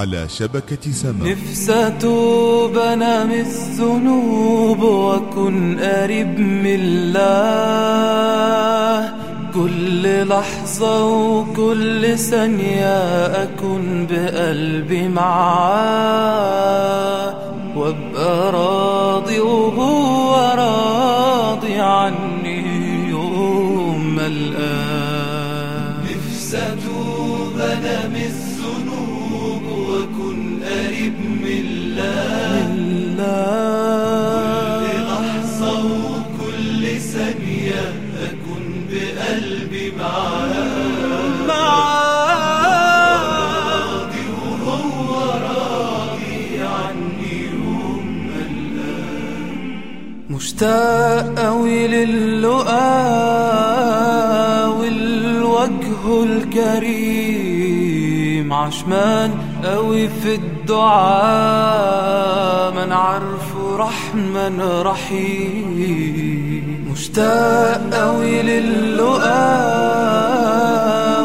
على شبكة سما. نفسي أتوب أنا من الذنوب وأكون قريب من الله. كل لحظة وكل ثانية أكون بقلبي معاه. وأبقى راضي وهو راضي عني يوم ما الآن نفسي أتوب أنا من الذنوب من الله. كل لحظة وكل ثانية أكون بقلبي معاه راضي وهو راضي عني يوم الآن مشتاق أوي للقاء والوجه الكريم. عشمان أوي في الدعاء من عارفه رحمن رحيم. مشتاق أوي للقاء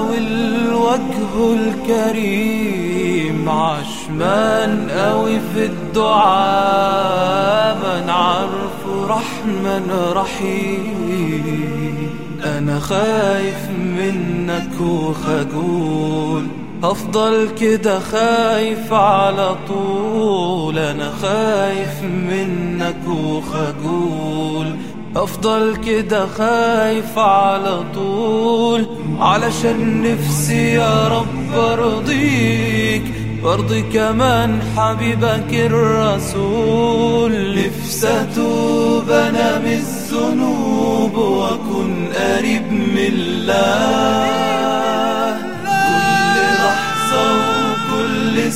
والوجه الكريم. عشمان أوي في الدعاء من عارفه رحمن رحيم. أنا خايف منك وخجول هفضل كده خايف على طول أنا خايف منك وخجول. أفضل كده خايف على طول علشان نفسي يا رب أرضيك. وارضي كمان حبيبك الرسول. نفسي أتوب أنا من الذنوب وأكون قريب من الله.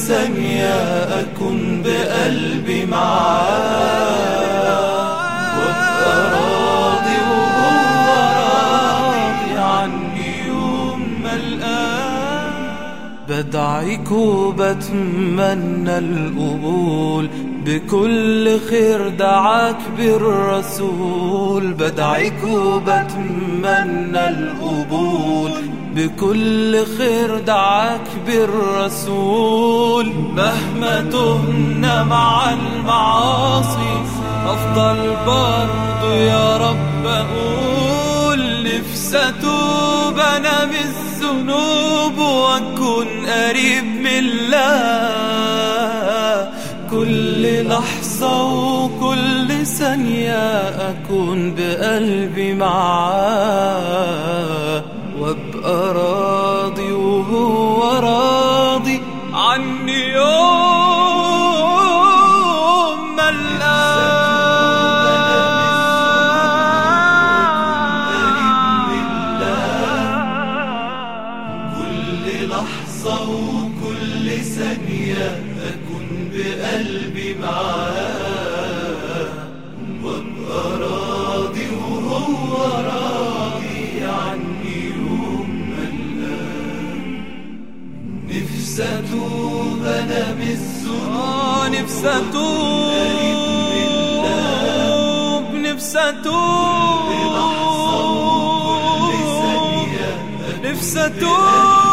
ثانية أكون بقلبي معاه بدعيك وبتمنى القبول بكل خير دعاك بالرسول. بدعيك وبتمنى القبول بكل خير دعاك بالرسول. مهما تهنا مع المعاصي أفضل برضو يا رب أقول. نفسي أتوب أنا من الذنوب وأكون قريب من الله كل لحظة وكل ثانية أكون بقلبي معاه. وأبقى راضي وهو راضي عني. لحظة وكل ثانية أكون بقلبي معاه وأبقى راضي وهو راضي عني يوم الآن نفسي أتوب أنا من الذنوب نفسي أتوب نفسي أتوب. نفسي أتوب.